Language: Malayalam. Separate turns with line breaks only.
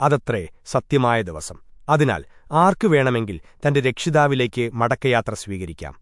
അതത്രേ സത്യമായ ദിവസം. അതിനാൽ ആർക്കു വേണമെങ്കിൽ തന്റെ രക്ഷിതാവിലേക്ക് മടക്കയാത്ര സ്വീകരിക്കാം.